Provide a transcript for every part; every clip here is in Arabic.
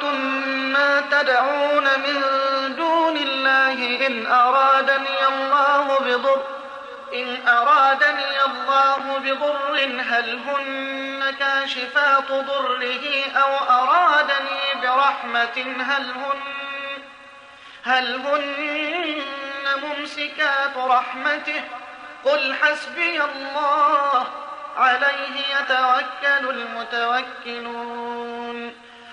أفرأيتم ما تدعون من دون الله إن أرادني الله بضر إن أرادني الله بضر هل هن كاشفات ضره أو أرادني برحمة هل هن هل هن ممسكات رحمته قل حسبي الله عليه يتوكل المتوكلون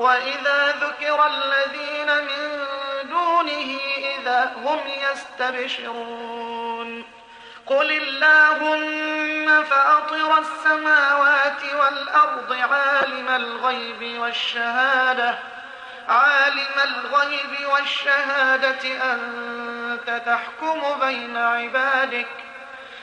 وإذا ذكر الذين من دونه إذا هم يستبشرون. قل اللهم فأطر السماوات والأرض عالم الغيب والشهادة. عالم الغيب والشهادة أنت تحكم بين عبادك.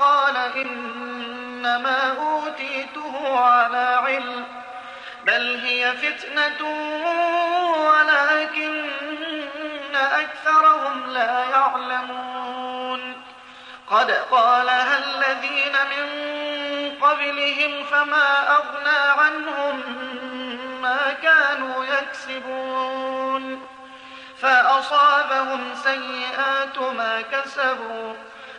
قال إنما أوتيته على علم بل هي فتنة ولكن أكثرهم لا يعلمون قد قالها الذين من قبلهم فما أغنى عنهم ما كانوا يكسبون فأصابهم سيئات ما كسبوا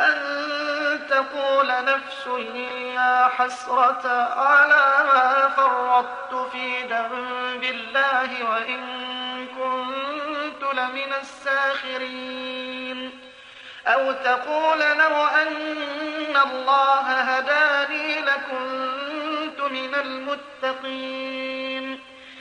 أن تقول نفس يا حسرة على ما فرطت في ذنب الله وإن كنت لمن الساخرين. أو تقول لو أن الله هداني لكنت من المتقين.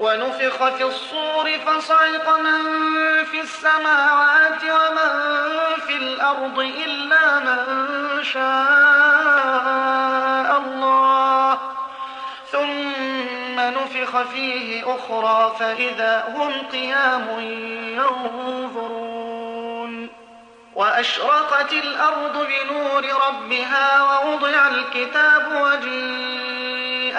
ونفخ في الصور فصعق من في السماوات ومن في الأرض إلا من شاء الله. ثم نفخ فيه أخرى فإذا هم قيام ينظرون. وأشرقت الأرض بنور ربها ووضع الكتاب وجيء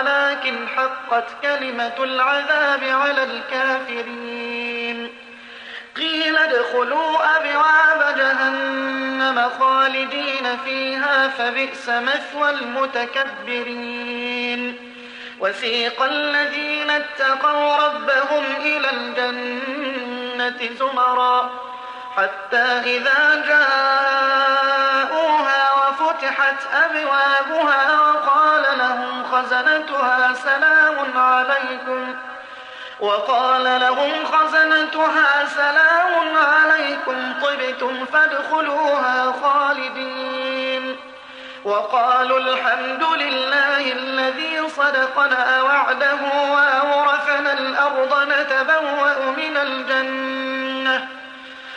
حقت كلمة العذاب على الكافرين. قيل ادخلوا أبواب جهنم خالدين فيها فبئس مثوى المتكبرين. وسيق الذين اتقوا ربهم إلى الجنة زمرا حتى إذا جاءوها وفتحت أبوابها وقال لهم خزنتها سلام عليكم وقال لهم خزنتها سلام عليكم طبتم فادخلوها خالدين وقالوا الحمد لله الذي صدقنا وعده وأورثنا الأرض نتبوأ من الجنة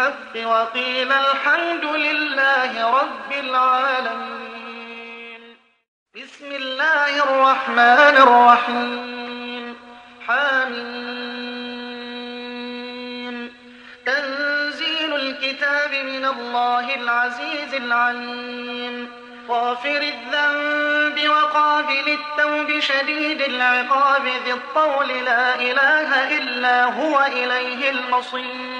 بالحق وقيل الحمد لله رب العالمين. بسم الله الرحمن الرحيم. حميم. تنزيل الكتاب من الله العزيز العليم. غافر الذنب وقابل التوب شديد العقاب ذي الطول لا إله إلا هو إليه المصير.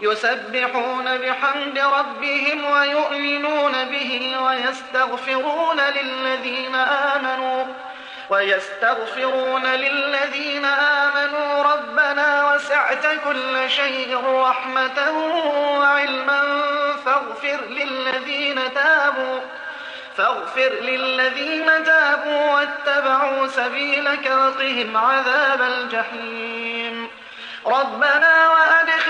يسبحون بحمد ربهم ويؤمنون به ويستغفرون للذين آمنوا ويستغفرون للذين آمنوا ربنا وسعت كل شيء رحمة وعلما فاغفر للذين تابوا فاغفر للذين تابوا واتبعوا سبيلك وقهم عذاب الجحيم ربنا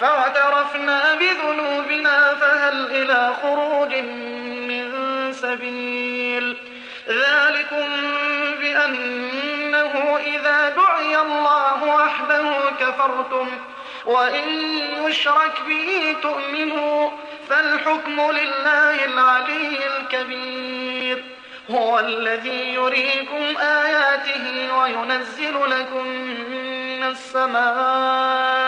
فاعترفنا بذنوبنا فهل إلى خروج من سبيل؟ ذلكم بأنه إذا دعي الله وحده كفرتم وإن يشرك به تؤمنوا فالحكم لله العلي الكبير. هو الذي يريكم آياته وينزل لكم من السماء